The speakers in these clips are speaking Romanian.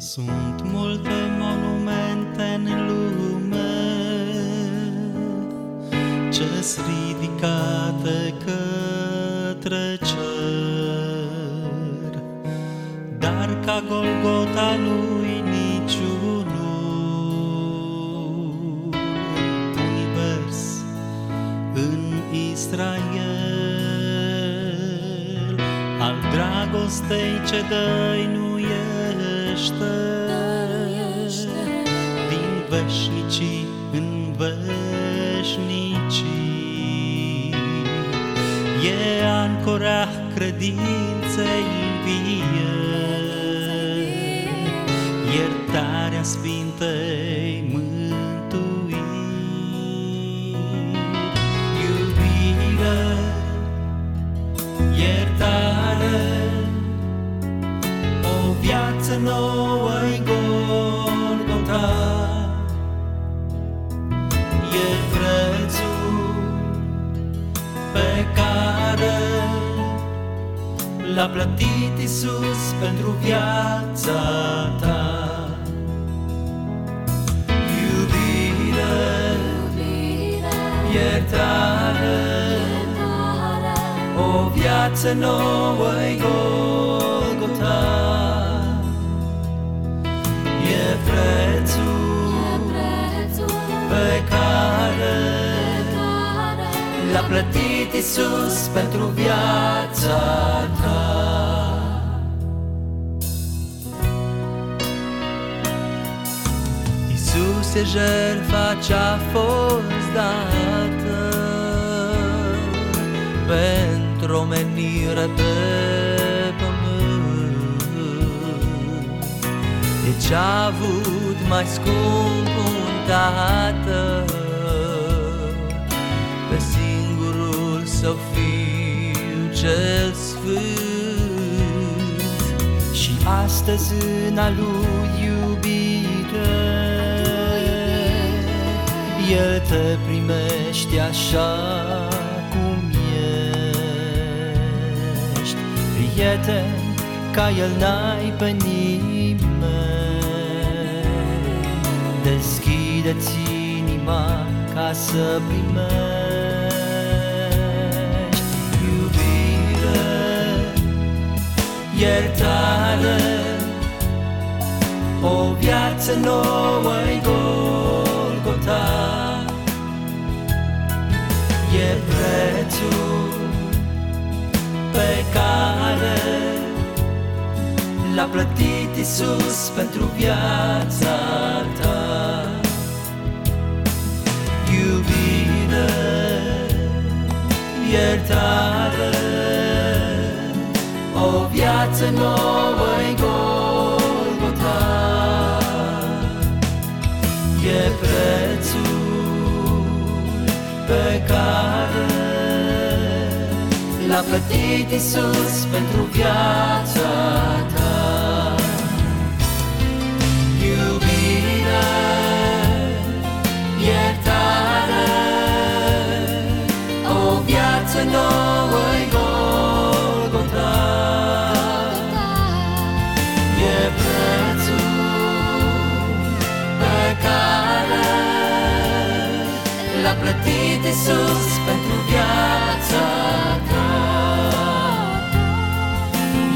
Sunt multe monumente în lume. Ce-s ridicate către cer, dar ca Golgota nu-i niciunul univers în Israel al dragostei ce dă nu ește din veșnicii în veșnicii. E ancorea credinței vie, iertarea Sfintei mântuiri. Viață nouă-i Golgota. E prețul pe care L-a plătit Isus pentru viața ta. Iubire, iertare, o viață nouă-i Golgota. L-a plătit Isus pentru viața ta. Isus e jertfa ce-a fost dată pentru omenire pe pământ. E ce-a avut mai scump un tată singurul său fiu cel sfânt. Și astăzi în a lui iubire el te primește așa cum ești. Prieten ca el n-ai pe nimeni. Deschide-ți inima ca să primești iertare, o viață nouă-i Golgota. E prețul pe care L-a plătit Isus pentru viața ta. Iubire, iertare O viață nouă-i Golgota. E prețul pe care L-a plătit Isus pentru viața plătit Isus pentru viața ta.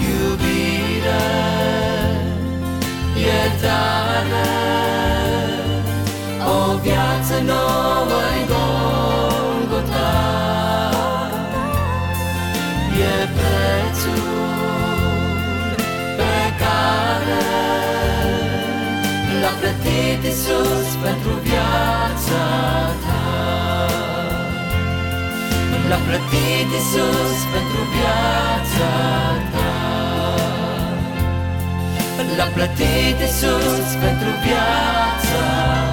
Iubire, iertare O viață nouă-i Golgota. E prețul pe care L-a plătit Isus pentru viața ta L-a plătit Iisus pentru viața ta. L-a plătit Iisus pentru viața ta